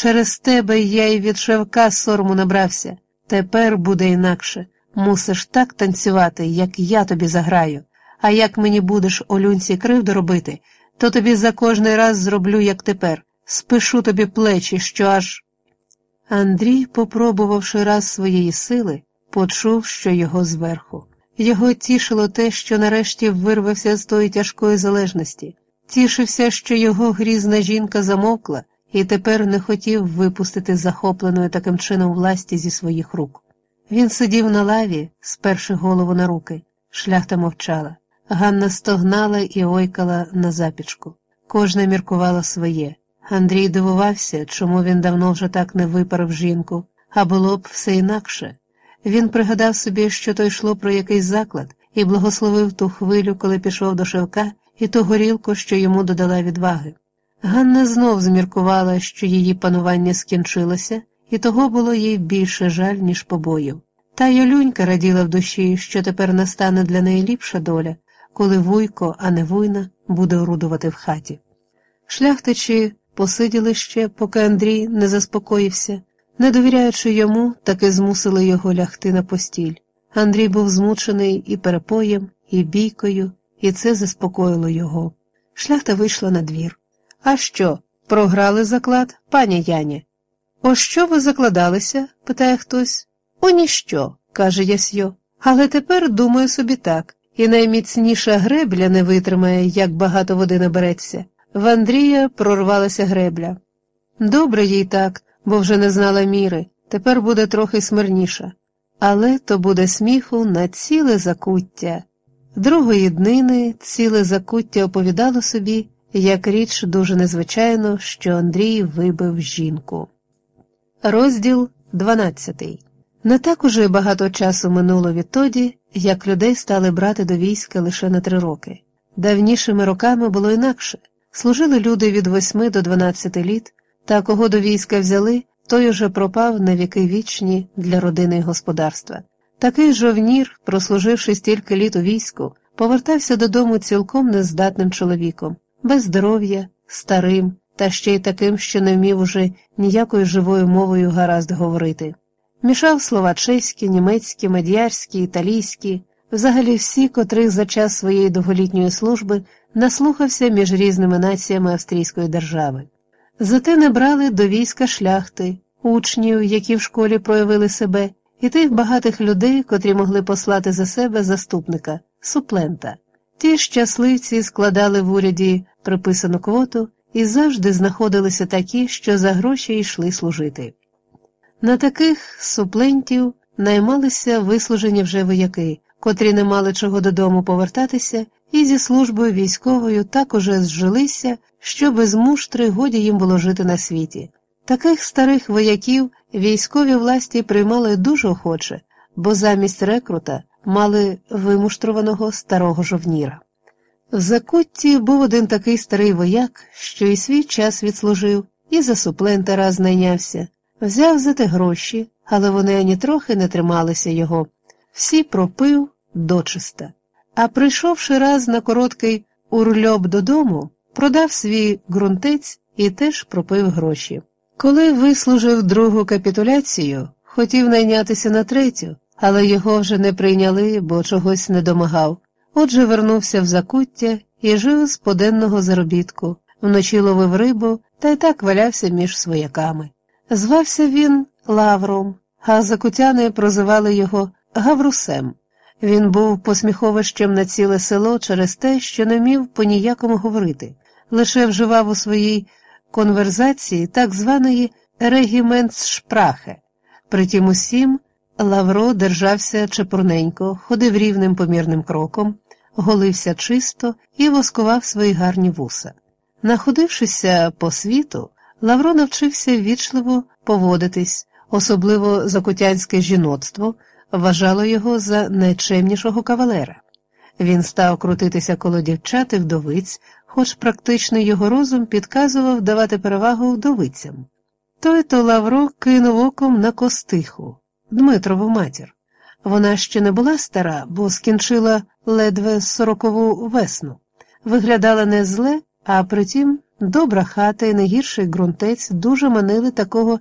Через тебе я й від шевка сорому набрався. Тепер буде інакше. Мусиш так танцювати, як я тобі заграю. А як мені будеш олюнці кривду робити, то тобі за кожний раз зроблю, як тепер. Спишу тобі плечі, що аж. Андрій, попробувавши раз своєї сили, почув, що його зверху. Його тішило те, що нарешті вирвався з тої тяжкої залежності, тішився, що його грізна жінка замовкла і тепер не хотів випустити захопленої таким чином власті зі своїх рук. Він сидів на лаві, сперши голову на руки. Шляхта мовчала. Ганна стогнала і ойкала на запічку. Кожна міркувала своє. Андрій дивувався, чому він давно вже так не випарив жінку, а було б все інакше. Він пригадав собі, що то йшло про якийсь заклад, і благословив ту хвилю, коли пішов до шевка, і ту горілку, що йому додала відваги. Ганна знов зміркувала, що її панування скінчилося, і того було їй більше жаль, ніж побоїв. Та й Олюнька раділа в душі, що тепер настане для неї ліпша доля, коли вуйко, а не вуйна, буде орудувати в хаті. Шляхтичі посиділи ще, поки Андрій не заспокоївся, не довіряючи йому, таки змусили його лягти на постіль. Андрій був змучений і перепоєм, і бійкою, і це заспокоїло його. Шляхта вийшла на двір. А що, програли заклад, пані Яні? О що ви закладалися? питає хтось. О, ніщо, каже Ясьо. Але тепер думаю собі так, і найміцніша гребля не витримає, як багато води набереться. В Андрія прорвалася гребля. Добре їй так, бо вже не знала міри, тепер буде трохи смирніша. Але то буде сміху на ціле закуття. Другої днини ціле закуття оповідало собі, як річ дуже незвичайно, що Андрій вибив жінку. Розділ 12 Не так уже багато часу минуло відтоді, як людей стали брати до війська лише на три роки. Давнішими роками було інакше. Служили люди від восьми до дванадцяти літ, та кого до війська взяли, той уже пропав на віки вічні для родини і господарства. Такий жовнір, прослуживши стільки літ у війську, повертався додому цілком нездатним чоловіком, без здоров'я, старим, та ще й таким, що не вмів уже ніякою живою мовою гаразд говорити. Мішав слова чеські, німецькі, мадярські, італійські, взагалі всі, котрих за час своєї довголітньої служби наслухався між різними націями австрійської держави. Зате не брали до війська шляхти, учнів, які в школі проявили себе, і тих багатих людей, котрі могли послати за себе заступника, суплента. Ті щасливці складали в уряді приписану квоту і завжди знаходилися такі, що за гроші йшли служити. На таких суплентів наймалися вислужені вже вояки, котрі не мали чого додому повертатися, і зі службою військовою так уже зжилися, що без муштри годі їм було жити на світі. Таких старих вояків військові власті приймали дуже охоче, бо замість рекрута мали вимуштрованого старого жовніра. В Закутті був один такий старий вояк, що і свій час відслужив, і за суплента раз найнявся, взяв за те гроші, але вони ані трохи не трималися його, всі пропив дочиста. А прийшовши раз на короткий урльоб додому, продав свій ґрунтець і теж пропив гроші. Коли вислужив другу капітуляцію, хотів найнятися на третю, але його вже не прийняли, бо чогось не домагав. Отже, вернувся в закуття і жив з поденного заробітку, вночі ловив рибу та й так валявся між свояками. Звався він Лавром, а закутяни прозивали його Гаврусем. Він був посміховищем на ціле село через те, що не вмів по ніякому говорити, лише вживав у своїй конверзації так званої регіментшпрахе. Притім усім Лавро держався чепурненько, ходив рівним помірним кроком, голився чисто і воскував свої гарні вуса. Находившися по світу, Лавро навчився ввічливо поводитись, особливо закутянське жіноцтво вважало його за найчемнішого кавалера. Він став крутитися коло дівчат і вдовиць, хоч практичний його розум підказував давати перевагу вдовицям. Той то Лавро кинув оком на костиху, Дмитрову матір. Вона ще не була стара, бо скінчила ледве сорокову весну, виглядала не зле, а притім Добра хата і не гірший ґрунтець дуже манили такого